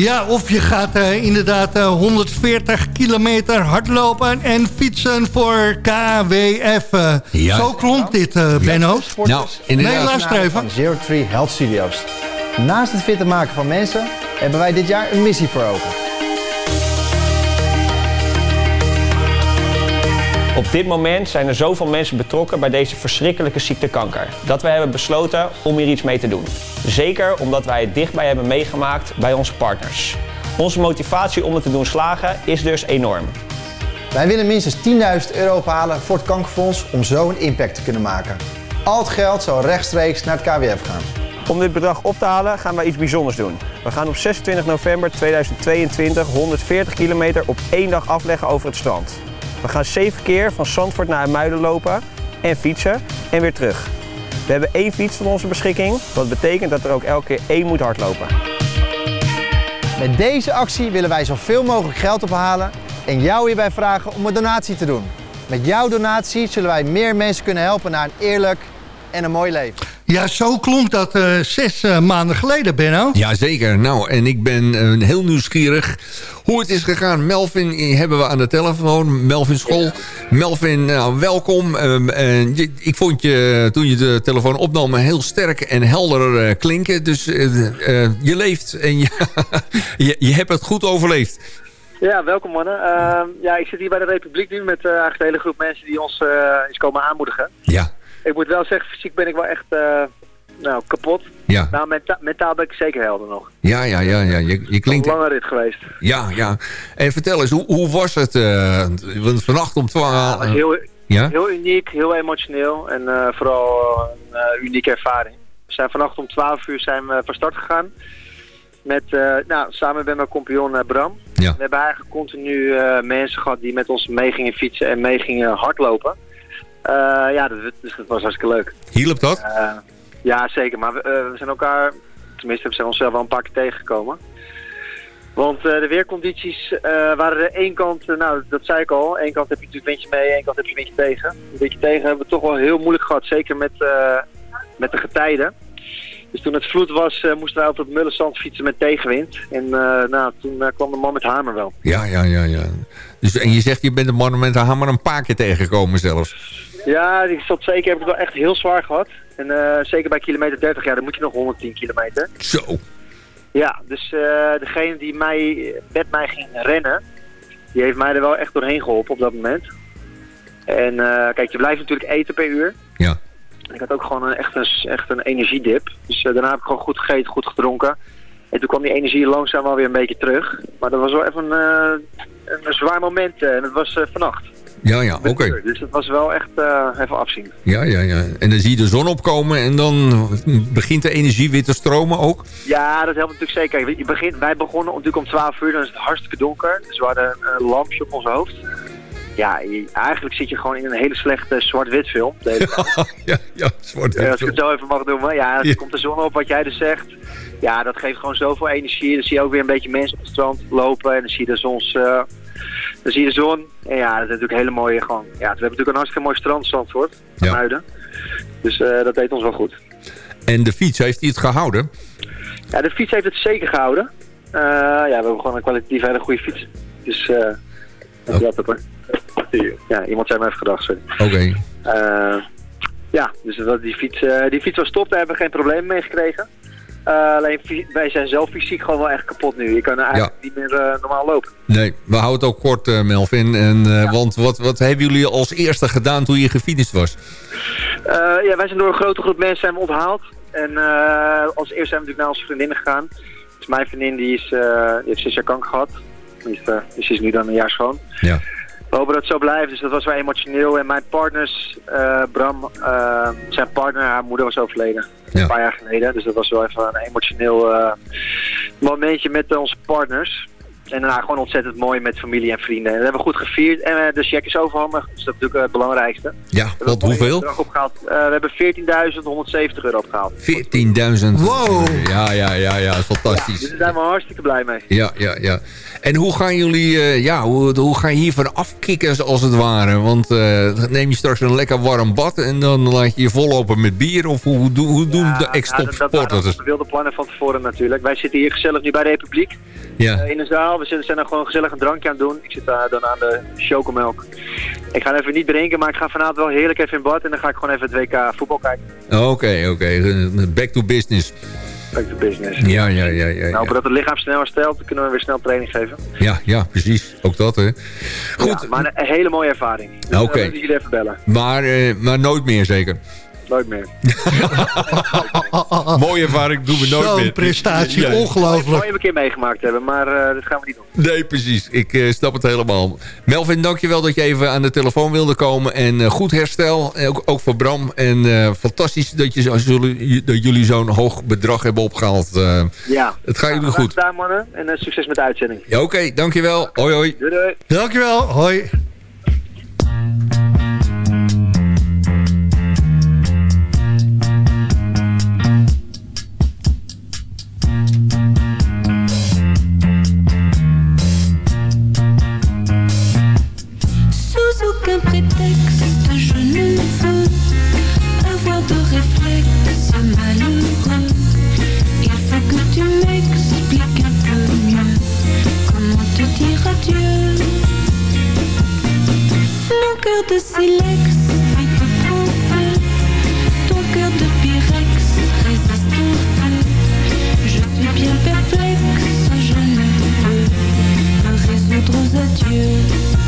Ja, of je gaat eh, inderdaad eh, 140 kilometer hardlopen en fietsen voor KWF. eh. Ja. Zo klonk dit, eh, Benno. Nou, inderdaad. Nee, luister even. Van Zero Tree Health Studios. Naast het fitter maken van mensen hebben wij dit jaar een missie voor ogen. Op dit moment zijn er zoveel mensen betrokken bij deze verschrikkelijke ziekte kanker. Dat we hebben besloten om hier iets mee te doen. Zeker omdat wij het dichtbij hebben meegemaakt bij onze partners. Onze motivatie om het te doen slagen is dus enorm. Wij willen minstens 10.000 euro ophalen voor het kankerfonds om zo een impact te kunnen maken. Al het geld zal rechtstreeks naar het KWF gaan. Om dit bedrag op te halen gaan wij iets bijzonders doen. We gaan op 26 november 2022 140 kilometer op één dag afleggen over het strand. We gaan zeven keer van Zandvoort naar Muiden lopen en fietsen en weer terug. We hebben één fiets tot onze beschikking, wat betekent dat er ook elke keer één moet hardlopen. Met deze actie willen wij zoveel mogelijk geld ophalen en jou hierbij vragen om een donatie te doen. Met jouw donatie zullen wij meer mensen kunnen helpen naar een eerlijk en een mooi leven. Ja, zo klonk dat eh, zes eh, maanden geleden, Benno. Jazeker. Nou, en ik ben eh, heel nieuwsgierig hoe het is gegaan. Melvin hebben we aan de telefoon. Melvin School. Melvin, nou, welkom. Ehm, je- ik vond je toen je de telefoon opnam heel sterk en helder klinken. Dus je leeft en je, je, je hebt het goed overleefd. Ja, welkom mannen. Ehm, ja, ik zit hier bij de Republiek nu met eigenlijk een hele groep mensen die ons eh eens komen aanmoedigen. Ja. Ik moet wel zeggen, fysiek ben ik wel echt eh, nou, kapot. Ja. Nou, menta mentaal ben ik zeker helder nog. Ja, ja, ja. ja. Je, je klinkt... Een lange rit geweest. Ja, ja. En vertel eens, hoe, hoe was het? eh, want vannacht om 12... Het was heel, ja? heel uniek, heel emotioneel en eh, vooral een eh, unieke ervaring. We zijn vannacht om 12 uur zijn we van start gegaan. Met, eh, nou, samen met mijn compagnon eh, Bram. Ja. We hebben eigenlijk continu eh, mensen gehad die met ons mee gingen fietsen en mee gingen hardlopen. Eh, ja, dat, dus dat was hartstikke leuk. Hielp dat? Eh, ja, zeker. Maar we, eh, we zijn elkaar, tenminste we zijn onszelf wel een paar keer tegengekomen. Want de weercondities waren er één kant, nou dat zei ik al, één kant heb je natuurlijk windje mee, één kant heb je windje tegen. Een windje tegen hebben we toch wel heel moeilijk gehad, zeker met, met de getijden. Dus toen het vloed was, moesten wij op het Mullenzand fietsen met tegenwind. En nou, toen kwam de man met hamer wel. Ja, ja, ja, ja. Dus, en je zegt, je bent de man met de hamer een paar keer tegengekomen zelfs. Ja, die zat zeker, heb ik het wel echt heel zwaar gehad. En eh, zeker bij kilometer 30, ja, dan moet je nog 110 kilometer. Zo. Ja, dus eh, degene die mij, met mij ging rennen, die heeft mij er wel echt doorheen geholpen op dat moment. En eh, kijk, je blijft natuurlijk eten per uur. Ja. En ik had ook gewoon een, echt, een, echt een energiedip. Dus daarna heb ik gewoon goed gegeten, goed gedronken. En toen kwam die energie langzaam wel weer een beetje terug. Maar dat was wel even een, een zwaar moment. en het was vannacht. Ja, ja, oké. Dus het was wel echt eh, even afzien. Ja, ja, ja. En dan zie je de zon opkomen en dan begint de energie weer te stromen ook. Ja, dat helpt natuurlijk zeker. Je begint, wij begonnen natuurlijk om 12 uur, dan is het hartstikke donker. Dus we hadden een, lampje op ons hoofd. Ja, je- eigenlijk zit je gewoon in een hele slechte zwart-wit film. ja, ja, Ja, als ik het zo even mag noemen. Ja, dan Ja. komt de zon op, wat jij dus zegt. Ja, dat geeft gewoon zoveel energie. Dan zie je ook weer een beetje mensen op het strand lopen. En dan zie je de, zons, eh, dan zie je de zon. En ja, dat is natuurlijk een hele mooie gewoon. Ja, we hebben natuurlijk een hartstikke mooi strand, Zandvoort. Van Ja. Muiden. Dus eh, dat deed ons wel goed. En de fiets, heeft hij het gehouden? Ja, de fiets heeft het zeker gehouden. Eh, ja, we hebben gewoon een kwalitatief hele goede fiets. Dus Oh. dat op hoor. Ja, iemand zei me even gedacht, sorry. Oké. Ja, dus dat, die, fiets, die fiets was top, daar hebben we geen problemen mee gekregen. Eh, alleen wij zijn zelf fysiek gewoon wel echt kapot nu. Je kan eigenlijk niet meer eh, normaal lopen. Nee, we houden het ook kort, eh, Melvin. En, Want wat, wat hebben jullie als eerste gedaan toen je gefinished was? Ja, wij zijn door een grote groep mensen zijn we onthaald. En als eerste zijn we natuurlijk naar onze vriendinnen gegaan. Dus mijn vriendin die is, die heeft zes jaar kanker gehad. Die is, dus die is nu dan een jaar schoon. Ja. We hopen dat het zo blijft, dus dat was wel emotioneel. En mijn partners, eh, Bram, eh, zijn partner, haar moeder was overleden. Een paar jaar geleden. Dus dat was wel even een emotioneel eh, momentje met onze partners. En daarna gewoon ontzettend mooi met familie en vrienden. En dat hebben we goed gevierd. En eh, de check is overhandigd. Dus dat is natuurlijk eh, het belangrijkste. Ja, wat hoeveel? Opgehaald. Eh, we hebben 14.170 euro opgehaald. 14.000. Wow. Ja, ja, ja, ja, Dus fantastisch. daar zijn we hartstikke blij mee. Ja, ja, ja. En hoe gaan jullie, eh, ja, hoe, hoe ga je hiervan afkicken als het ware? Want eh, neem je straks een lekker warm bad en dan laat je je vollopen met bier? Of hoe, hoe, doen- hoe doen de Ja, dat, ex-top dat waren sporters? wilde plannen van tevoren natuurlijk. Wij zitten hier gezellig nu bij de Republiek. Ja. Eh, in de zaal. We zitten, zijn er gewoon gezellig een drankje aan het doen. Ik zit daar dan aan de chocomelk. Ik ga even niet drinken, maar ik ga vanavond wel heerlijk even in bad. En dan ga ik gewoon even het WK voetbal kijken. Oké, oké. Back to business. Back to business. Ja, ja, ja, ja. Nou, dat het lichaam snel herstelt, dan kunnen we weer snel training geven. ja, ja precies. Ook dat, hè. Goed. maar een, hele mooie ervaring. Dus, Oké. jullie even bellen. Maar, eh, maar nooit meer zeker. Nooit meer. Mooie ervaring doen we nooit Zo'n meer. prestatie, Ja. ongelooflijk. Mooi een keer meegemaakt hebben, maar eh, dat gaan we niet doen. Nee, precies. Ik eh, snap het helemaal. Melvin, dankjewel dat je even aan de telefoon wilde komen. En eh, goed herstel, ook, ook voor Bram. En eh, fantastisch dat, je, zo- jullie- dat jullie zo'n hoog bedrag hebben opgehaald. Eh, Ja. Het gaat jullie Nou, goed. Gedaan, mannen. En succes met de uitzending. ja, Oké, dankjewel. Hoi, hoi. Doei, doei. Dankjewel, hoi. Aucun prétexte, je ne veux avoir de réflexe malheureux. Il faut que tu m'expliques un peu mieux comment te dire adieu? Mon cœur de silex tout en feu. Ton cœur de pyrex résiste au feu. Je suis bien perplexe, je ne peux me résoudre aux adieux.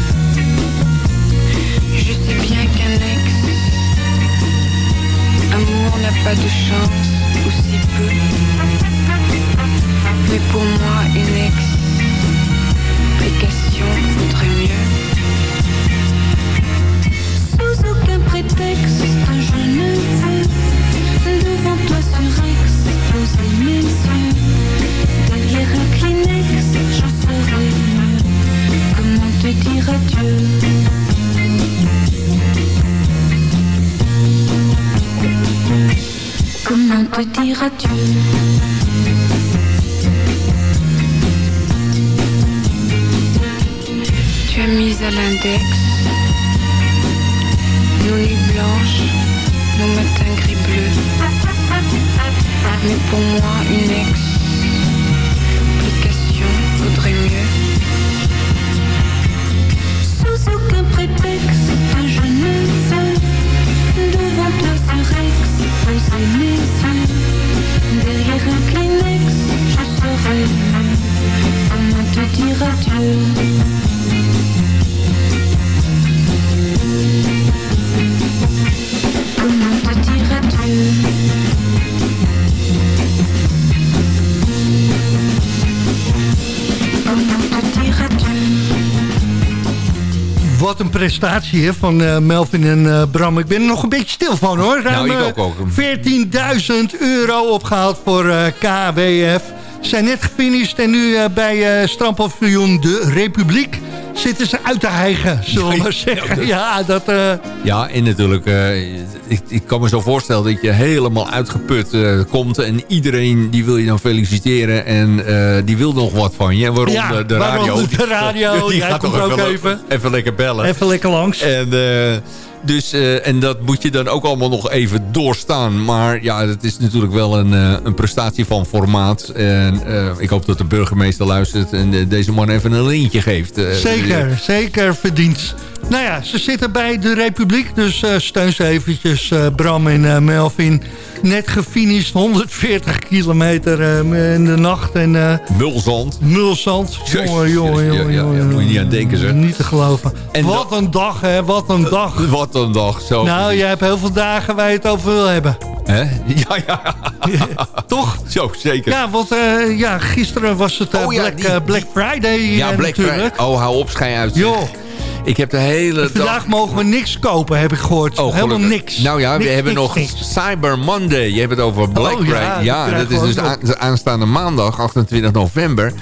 Prestatie hè, van eh, Melvin en eh, Bram. Ik ben er nog een beetje stil van hoor. Nou, ik eh, ook ook. 14.000 euro opgehaald voor KWF. Zijn net gefinished en nu bij strandpaviljoen De Republiek zitten ze uit te hijgen, zullen we zeggen. Ja, dat... eh, Ja, en natuurlijk, eh, ik, ik kan me zo voorstellen dat je helemaal uitgeput eh, komt. En iedereen die wil je dan feliciteren. En die wil nog wat van je. Waaronder Ja, de radio. waaronder de radio. Die Jij gaat toch ook even, even. even lekker bellen. Even lekker langs. En, dus, eh, en dat moet je dan ook allemaal nog even doorstaan. Maar ja, het is natuurlijk wel een, eh, een prestatie van formaat. En eh, ik hoop dat de burgemeester luistert en deze man even een lintje geeft. Zeker, zeker verdiend. Nou ja, ze zitten bij de Republiek, dus eh, steun ze eventjes eh, Bram en eh, Melvin. Net gefinished, 140 kilometer in de nacht. En, Mulzand. Mulzand. Jongen, jongen, jongen, ja, moet je niet aan denken, zeg. Niet te geloven. En wat een dag, hè, wat een dag. Wat een dag. Zo. Nou, jij hebt heel veel dagen waar je het over wil hebben. Hè? Ja, ja. Toch? Zo, zeker. Ja, want ja, gisteren was het Black, Friday Ja, Black natuurlijk. Friday. Oh, hou op, schijn uit. Joh. Ik heb de hele dag... Vandaag mogen we niks kopen, heb ik gehoord. Oh, Helemaal niks. Nou ja, we hebben niks, nog niks. Cyber Monday. Je hebt het over Black Oh, ja, Friday. Ja, dat is dus aan- aanstaande maandag, 28 november.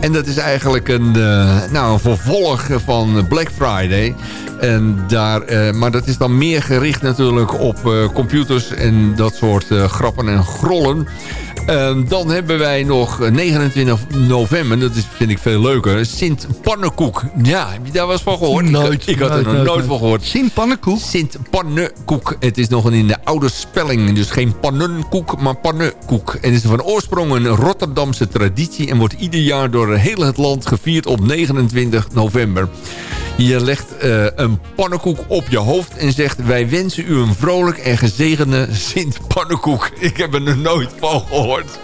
En dat is eigenlijk een, eh, nou, een vervolg van Black Friday. En daar, eh, maar dat is dan meer gericht natuurlijk op eh, computers en dat soort grappen en grollen. Ehm, dan hebben wij nog eh, 29 november, dat is, vind ik veel leuker, Sint Pannenkoek. Ja, heb je daar wel eens van gehoord? Nooit. Ik, ik had er nooit, nog nooit, van gehoord. Sint Pannenkoek? Sint Pannenkoek. Het is nog een in de oude spelling. Dus geen pannenkoek, maar pannenkoek. En is van oorsprong een Rotterdamse traditie... en wordt ieder jaar door heel het land gevierd op 29 november. Je legt eh, een pannenkoek op je hoofd en zegt... wij wensen u een vrolijk en gezegende Sint Pannenkoek. Ik heb er nooit van gehoord.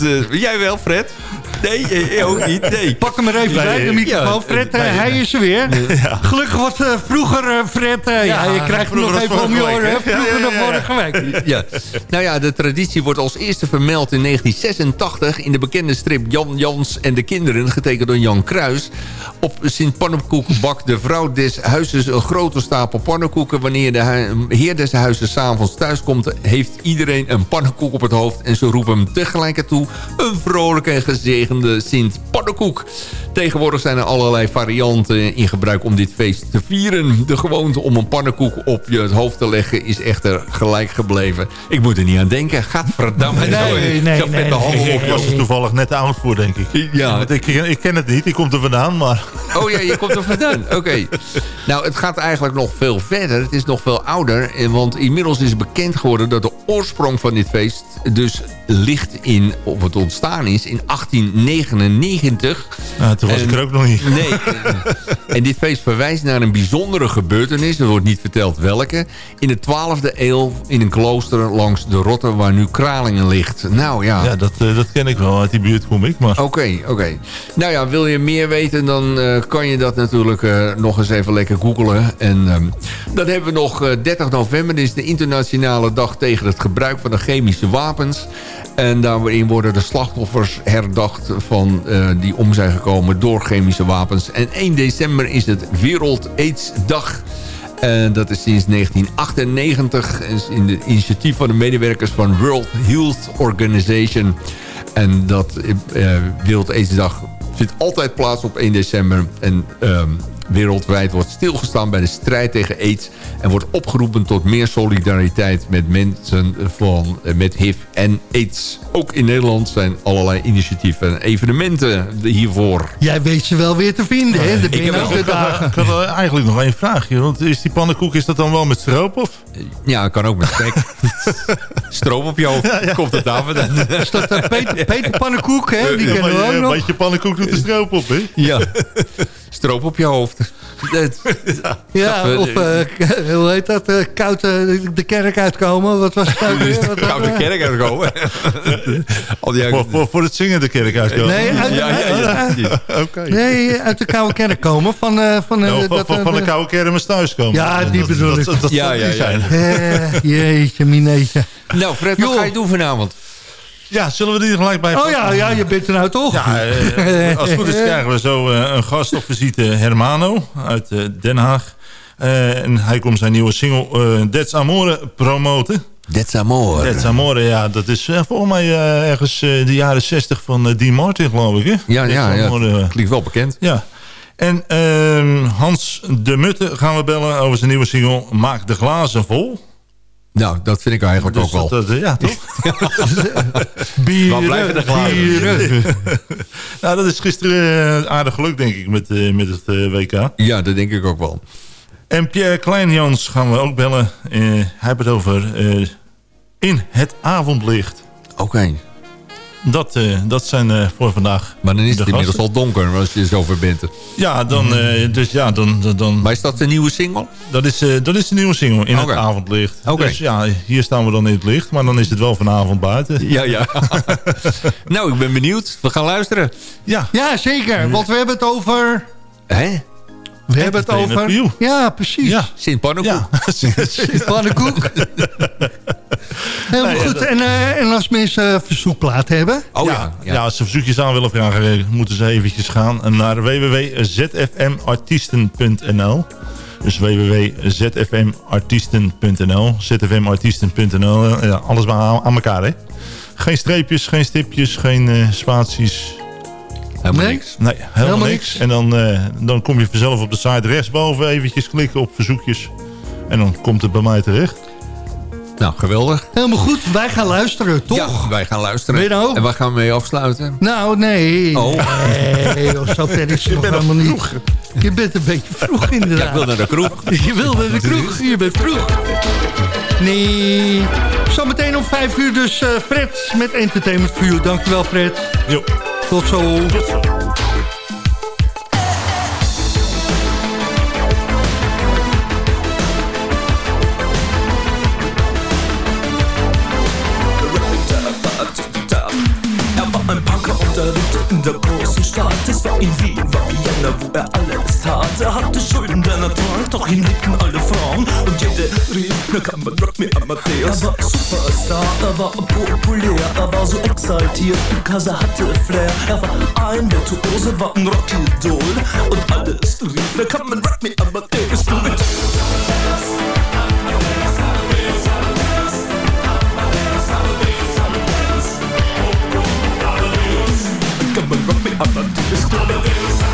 Eh, jij wel, Fred? Nee, eh, ook niet. Nee. Pak hem er even Nee, bij, de microfoon. Fred, eh, hij is er weer. Gelukkig wat eh, vroeger, Fred. ja, je krijgt hem nog vroeger even om je oren. Vroeger dan vorige week. Ja. Nou ja, de traditie wordt als eerste vermeld in 1986... in de bekende strip Jan Jans en de kinderen, getekend door Jan Kruis. Op Sint Pannenkoek bakt de vrouw des huizes een grote stapel pannenkoeken. Wanneer de heer des huizes s'avonds thuiskomt... heeft iedereen een pannenkoek op het hoofd... en ze roepen hem tegelijkertijd toe... een vrolijke en gezegende Sint Pannenkoek. Tegenwoordig zijn er allerlei varianten in gebruik om dit feest te vieren. De gewoonte om een pannenkoek op je het hoofd te leggen is echter gelijk gebleven. Ik moet er niet aan denken. Gadverdamme. Nee, Zo, nee, ik nee, nee, Ik was er toevallig net oud voor, denk ik. Ja. Want ik, ik ken het niet, ik kom er vandaan, maar... Oh ja, je komt er vandaan. Oké. Nou, het gaat eigenlijk nog veel verder. Het is nog veel ouder. eh, Want inmiddels is bekend geworden dat de oorsprong van dit feest... dus ligt in, of het ontstaan is, in 1899. Nou, toen was ik er ook nog niet. Nee. En dit feest verwijst naar een bijzondere gebeurtenis. Er wordt niet verteld welke. In de 12e eeuw in een klooster langs de Rotte waar nu Kralingen ligt. Nou ja. Ja, dat, eh, dat ken ik wel. Uit die buurt kom ik, maar... Oké, oké. Nou ja, wil je meer weten, dan eh, kan je dat natuurlijk eh, nog eens even lekker googlen. En ehm, dan hebben we nog eh, 30 november, dit is de internationale dag tegen het gebruik van de chemische wapens. En daarin worden de slachtoffers herdacht van, die om zijn gekomen door chemische wapens. En 1 december is het Wereld AIDS Dag. En dat is sinds 1998 is in de initiatief van de medewerkers van World Health Organization. En dat eh, Wereld AIDS-dag vindt altijd plaats op 1 december. En ehm, wereldwijd wordt stilgestaan bij de strijd tegen AIDS... en wordt opgeroepen tot meer solidariteit met mensen van, eh, met HIV en AIDS. Ook in Nederland zijn allerlei initiatieven en evenementen hiervoor. Jij weet ze wel weer te vinden, hè? De Ik heb dagen. Ik had wel eigenlijk nog één vraagje. Want is die pannenkoek, is dat dan wel met stroop? Of? Ja, kan ook met spek. Stroom op je hoofd. Komt het daar vandaan? Is dat eh, Peter, Peter Pannenkoek, hè? Die Ja, kennen we ook nog. Weet je, pannenkoek doet de stroop op, hè? Ja. Stroop op je hoofd. Ja, of eh, hoe heet dat? koud eh, de kerk uitkomen. Wat was het het? kerk uitkomen. Al die Voor, voor, voor het zingen de kerk uitkomen. Nee, uit, Ja, ja, ja. Oké. nee, uit de koude kerk komen. Van, van, Nou, van, dat, van, van de de- koude kermis thuiskomen. Ja, die bedoel ik. Dat, dat Ja, ja, die ja. zijn. Jeetje, mineetje. Nou, Fred, wat ga je doen vanavond? Ja, zullen we die er gelijk bij Oh ja, ja, je bent er nou toch? Ja, eh, als het goed is krijgen we zo eh, een gast op visite Hermano uit eh, Den Haag. Eh, en hij komt zijn nieuwe single eh That's Amore promoten. That's amor. That's Amore, ja, dat is eh, volgens mij eh, ergens eh, de jaren 60 van eh, Dean Martin, geloof ik. Hè? Ja, ja, ja. Amore. Klinkt wel bekend. Ja. En ehm, Hans de Mutte gaan we bellen over zijn nieuwe single Maak de glazen vol. Nou, dat vind ik eigenlijk Dus ook wel. dat, dat, ja, toch? Bieren, Waar blijven de bieren. nou, dat is gisteren eh, aardig geluk, denk ik, met, eh, met het eh, WK. Ja, dat denk ik ook wel. En Pierre Kleinjans gaan we ook bellen. Eh, hij heeft het over eh, In het avondlicht. Oké. Dat, eh, dat zijn eh, voor vandaag Maar dan is het inmiddels al donker als je zover bent. Ja, dan, eh, dus ja, dan, dan, dan... Maar is dat de nieuwe single? Dat is, eh, dat is de nieuwe single, In het avondlicht. Oké. Dus ja, hier staan we dan in het licht. Maar dan is het wel vanavond buiten. Ja, ja. nou, ik ben benieuwd. We gaan luisteren. Ja. Ja, zeker. Want we hebben het over... Hè? We hebben het over... Ja, precies. Ja. Sint Pannenkoek. Ja. Pannenkoek. Helemaal goed. En, eh, en als mensen verzoekplaat hebben... Oh ja. ja, ja. ja, als ze verzoekjes aan willen vragen, eh, moeten ze eventjes gaan naar www.zfmartiesten.nl. Dus www.zfmartiesten.nl. zfmartiesten.nl. eh, Ja, alles maar aan, aan elkaar, hè? Geen streepjes, geen stipjes, geen eh, spaties. Helemaal Nee? niks. Nee, helemaal, Helemaal niks. En dan, eh, dan kom je vanzelf op de site rechtsboven eventjes klikken op verzoekjes. En dan komt het bij mij terecht. Nou, geweldig. Helemaal goed, wij gaan luisteren, toch? Ja, wij gaan luisteren. Benno? En waar gaan we mee afsluiten? Nou, nee. Oh. Nee, joh, zo ver is het nog helemaal niet. Je bent een beetje vroeg inderdaad. Ja, ik wil naar de kroeg. Je wil naar de kroeg, je bent vroeg. Nee. Zometeen om vijf uur dus eh, Fred met Entertainment for You. Dankjewel Fred. Jo. Tot zo. Tot zo. In der großen Stadt. Es war in Wien, war Vienna, wo er alles tat. Er hatte Schulden, denn er trank, doch ihn liebten alle Frauen. Und jede rief, na kann man rock me Amadeus. Er war Superstar, er war populär, er war so exaltiert, because er hatte Flair. Er war ein Virtuose, war ein Rockidol. Und alles rief, na kann man rock me Amadeus. Du mit on, rock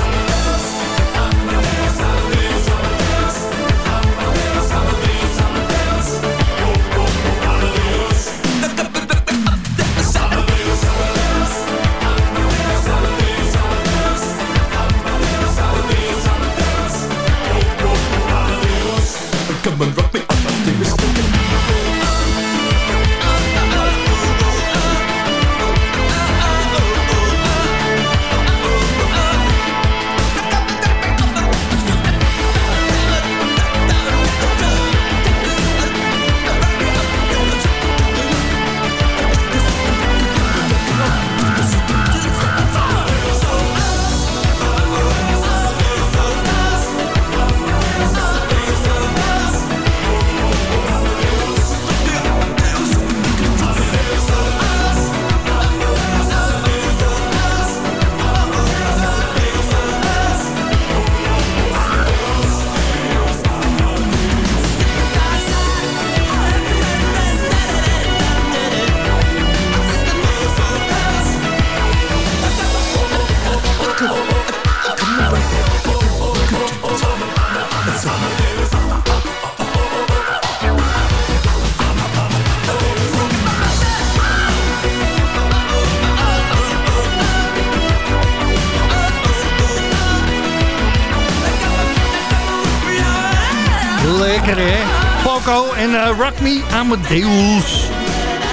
Lekker hè? Poco en eh, Rock Me Amadeus.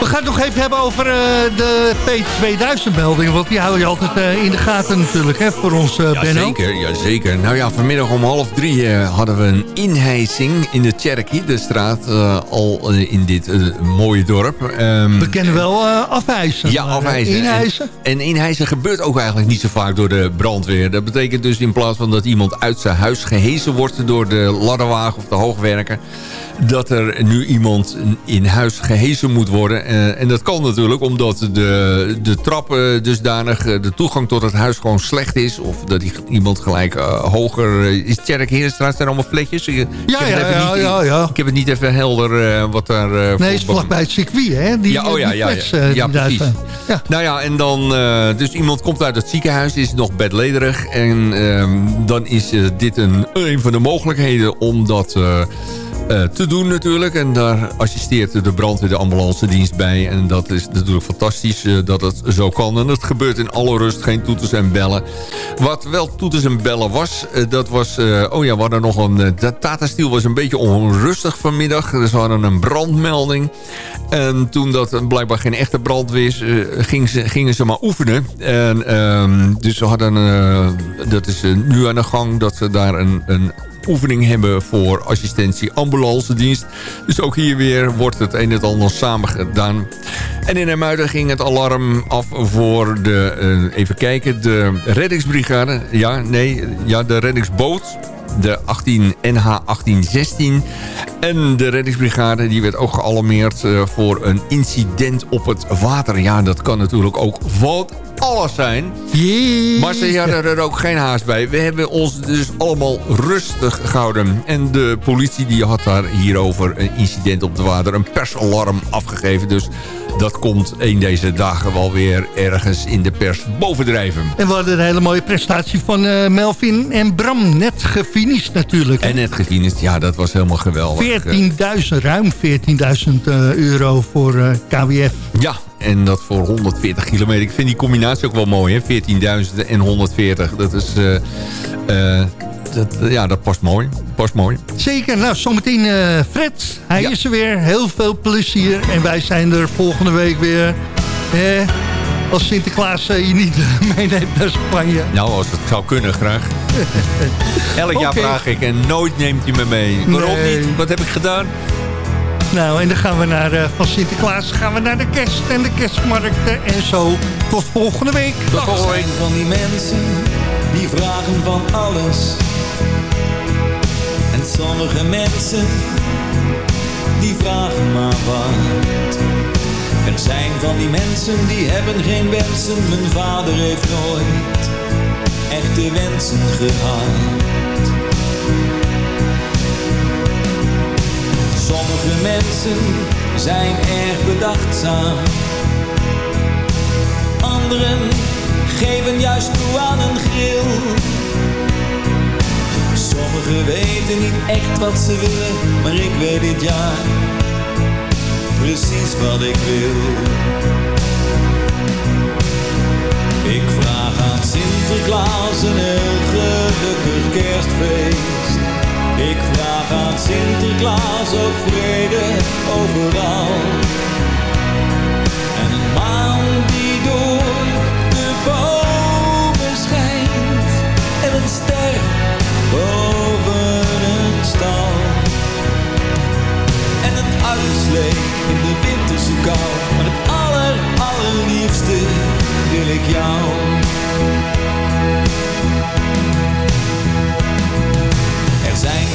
We gaan het nog even hebben over eh, de P2000-melding. Want die hou je altijd eh, in de gaten natuurlijk, hè, voor ons, eh Ja, Benno. zeker, ja, zeker. Nou ja, vanmiddag om half drie hadden we een inhijzing in de Cherokee, de straat, al in dit mooie dorp. Ehm, We kennen wel afhijzen. ja, afhijzen. Inhijzen. En, en inhijzen gebeurt ook eigenlijk niet zo vaak door de brandweer. Dat betekent dus in plaats van dat iemand uit zijn huis gehezen wordt door de ladderwagen of de hoogwerker... dat er nu iemand in huis gehezen moet worden. Eh, en dat kan natuurlijk omdat de, de trap dusdanig, eh, de toegang tot het huis gewoon slecht is. Of dat die, iemand gelijk eh, hoger... is Tjerk Herenstraat zijn allemaal fletjes? Ik, ik Ja, heb het ja, ja, niet- ja, ja. Ik heb het niet even helder wat daar... Nee, voor- is vlakbij het circuit, hè? Die, ja, oh ja, die ja, flats, ja. ja daar precies. zijn. Nou ja, en dan... dus iemand komt uit het ziekenhuis, is nog bedlederig. En ehm, dan is dit een, een van de mogelijkheden om dat... eh, te doen natuurlijk. En daar assisteert de brandweer de ambulance dienst bij. En dat is natuurlijk fantastisch eh, dat het zo kan. En dat gebeurt in alle rust, geen toeters en bellen. Wat wel toeters en bellen was, eh, dat was... oh ja, we hadden nog een... Tata Steel was een beetje onrustig vanmiddag. Dus we hadden een brandmelding. En toen dat blijkbaar geen echte brand was, gingen, ze, gingen ze maar oefenen. En, ehm, dus we hadden... dat is nu aan de gang dat ze daar een... een oefening hebben voor assistentie ambulance dienst. Dus ook hier weer wordt het een en ander samen gedaan. En in Hermuiden ging het alarm af voor de, eh, even kijken, de reddingsbrigade. Ja, nee, ja, de reddingsboot de 18 NH 1816. En de reddingsbrigade die werd ook gealarmeerd eh, voor een incident op het water. Ja, dat kan natuurlijk ook van alles zijn. Maar ze hadden er ook geen haast bij. We hebben ons dus allemaal rustig gehouden. En de politie die had daar hierover een incident op het water. Een persalarm afgegeven. Dus dat komt een deze dagen wel weer ergens in de pers bovendrijven. En we hadden een hele mooie prestatie van eh, Melvin en Bram. Net gefinished natuurlijk. En net gefinished, ja, dat was helemaal geweldig. 14.000, ruim 14.000 uh, euro voor uh, KWF. Ja, en dat voor 140 kilometer. Ik vind die combinatie ook wel mooi, hè? 14.000 en 140. Dat is... Uh, dat, ja, dat past mooi. Past mooi. Zeker. Nou, zometeen uh, Fred. Hij ja. is er weer. Heel veel plezier. En wij zijn er volgende week weer. Eh, als Sinterklaas je niet meeneemt naar Spanje. Nou, als het zou kunnen, graag. Elk jaar vraag ik en nooit neemt hij me mee. Waarom nee. niet? Wat heb ik gedaan? Nou, en dan gaan we naar, uh, van Sinterklaas gaan we naar de kerst en de kerstmarkten en zo. Tot volgende week. Tot volgende week. van die mensen die vragen van alles. En sommige mensen die vragen maar wat. Er zijn van die mensen die hebben geen wensen. Mijn vader heeft nooit echte wensen gehad. Sommige mensen zijn erg bedachtzaam. Anderen geven juist toe aan een grill. Sommigen weten niet echt wat ze willen, maar ik weet dit jaar precies wat ik wil. Ik vraag aan Sinterklaas een heel gelukkig kerstfeest. Ik aan Sinterklaas ook vrede overal. En een maan die door de bomen schijnt. En een ster boven een stal. En een uitslee in de winterse kou. Maar het aller, allerliefste wil ik jou.